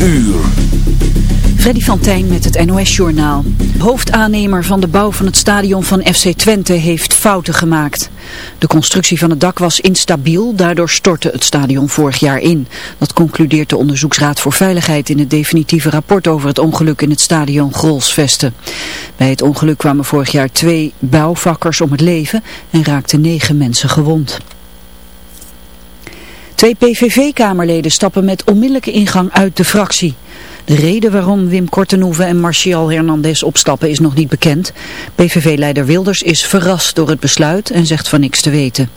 uur. Freddy van met het NOS-journaal. Hoofdaannemer van de bouw van het stadion van FC Twente heeft fouten gemaakt. De constructie van het dak was instabiel, daardoor stortte het stadion vorig jaar in. Dat concludeert de Onderzoeksraad voor Veiligheid in het definitieve rapport over het ongeluk in het stadion Grolsvesten. Bij het ongeluk kwamen vorig jaar twee bouwvakkers om het leven en raakten negen mensen gewond. Twee PVV-kamerleden stappen met onmiddellijke ingang uit de fractie. De reden waarom Wim Kortenhoeven en Marcial Hernandez opstappen is nog niet bekend. PVV-leider Wilders is verrast door het besluit en zegt van niks te weten.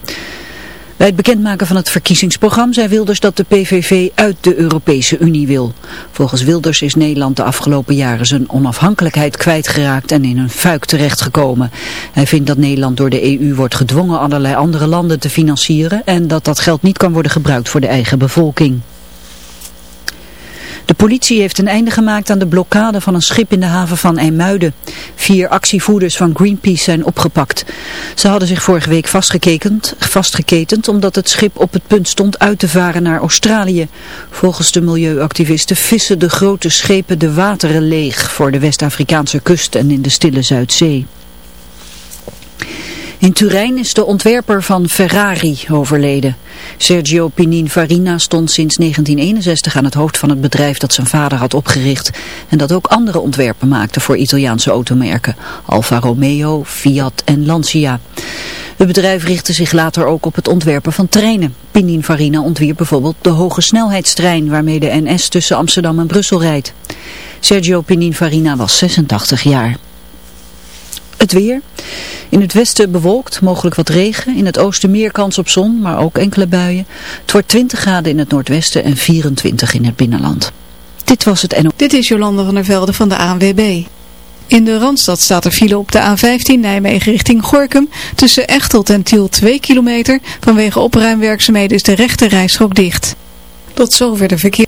Bij het bekendmaken van het verkiezingsprogramma zei Wilders dat de PVV uit de Europese Unie wil. Volgens Wilders is Nederland de afgelopen jaren zijn onafhankelijkheid kwijtgeraakt en in een fuik terechtgekomen. Hij vindt dat Nederland door de EU wordt gedwongen allerlei andere landen te financieren en dat dat geld niet kan worden gebruikt voor de eigen bevolking. De politie heeft een einde gemaakt aan de blokkade van een schip in de haven van IJmuiden. Vier actievoerders van Greenpeace zijn opgepakt. Ze hadden zich vorige week vastgeketend, vastgeketend omdat het schip op het punt stond uit te varen naar Australië. Volgens de milieuactivisten vissen de grote schepen de wateren leeg voor de West-Afrikaanse kust en in de stille Zuidzee. In Turijn is de ontwerper van Ferrari overleden. Sergio Pininfarina stond sinds 1961 aan het hoofd van het bedrijf dat zijn vader had opgericht. En dat ook andere ontwerpen maakte voor Italiaanse automerken. Alfa Romeo, Fiat en Lancia. Het bedrijf richtte zich later ook op het ontwerpen van treinen. Pininfarina ontwierp bijvoorbeeld de hoge snelheidstrein waarmee de NS tussen Amsterdam en Brussel rijdt. Sergio Pininfarina was 86 jaar. Het weer. In het westen bewolkt, mogelijk wat regen. In het oosten meer kans op zon, maar ook enkele buien. Het wordt 20 graden in het noordwesten en 24 in het binnenland. Dit was het NO. Dit is Jolande van der Velde van de ANWB. In de Randstad staat er file op de A15 Nijmegen richting Gorkum. Tussen Echtelt en Tiel 2 kilometer. Vanwege opruimwerkzaamheden is de rechte rijstrook dicht. Tot zover de verkeer.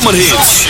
zomerhits.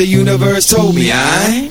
the universe told me I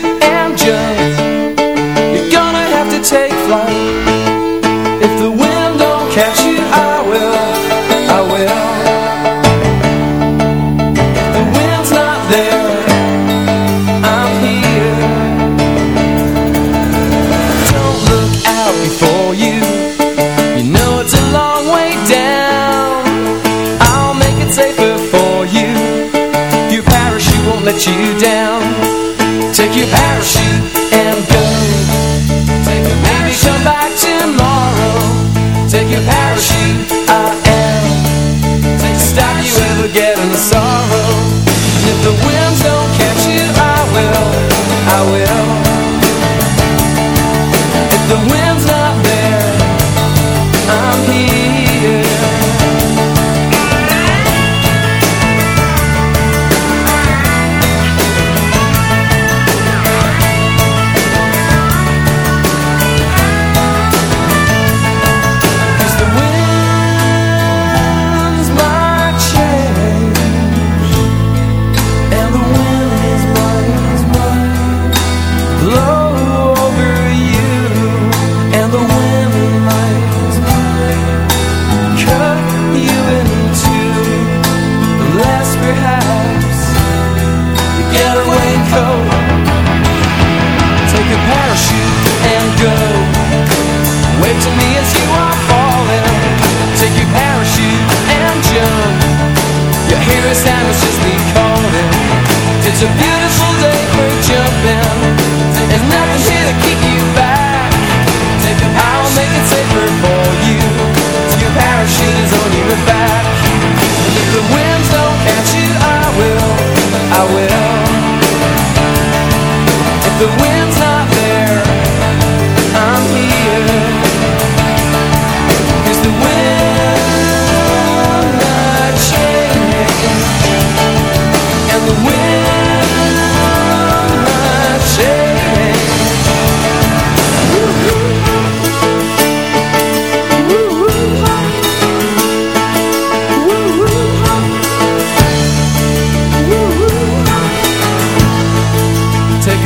you down. get a raincoat. Take a parachute and go. To me as you are falling. Take your parachute and jump. Your just It's a beautiful day for jumping. Nothing here to keep you back. Make it safer for you. Your parachute is on your back. I will. If the wind's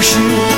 是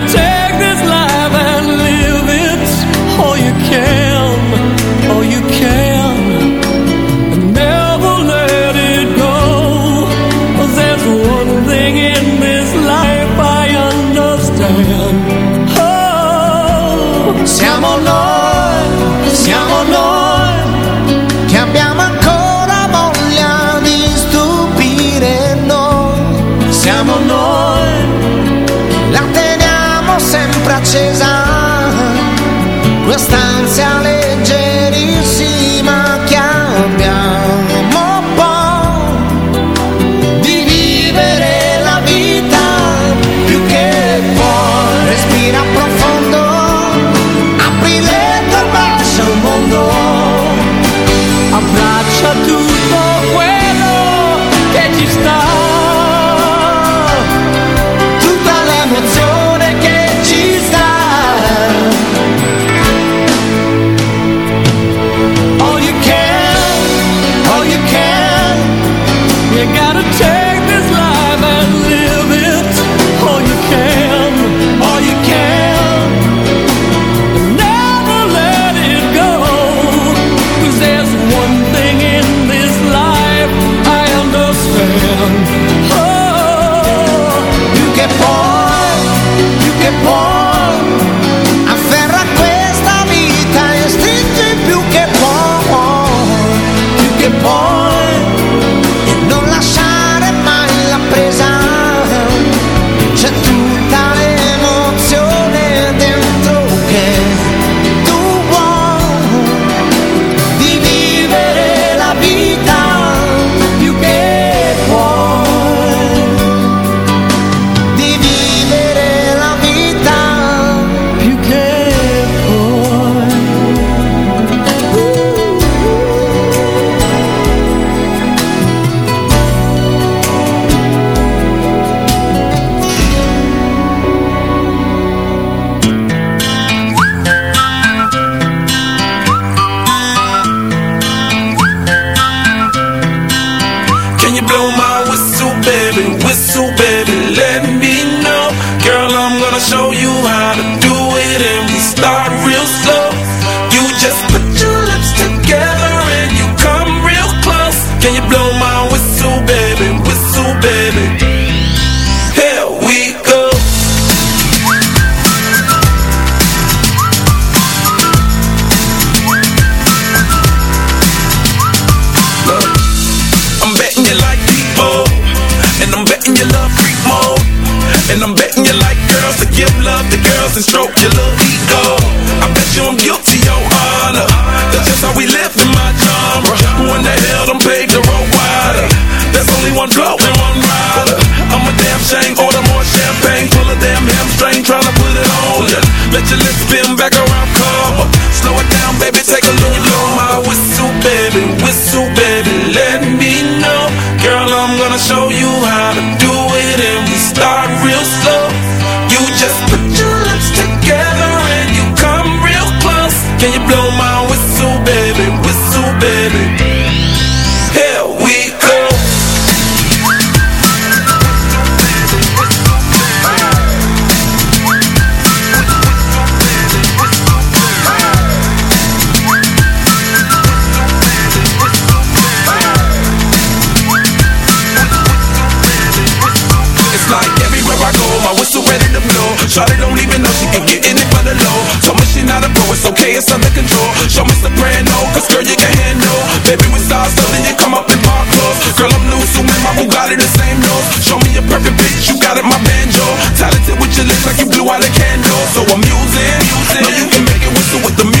it's under control. Show me soprano, cause girl, you can handle. Baby, we saw something, you come up in my clothes. Girl, I'm loose, so my Bugatti the same nose. Show me a perfect bitch, you got it, my banjo. Talented with your lips, like you blew out a candle. So I'm using, using. know you can make it whistle with the music.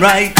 right.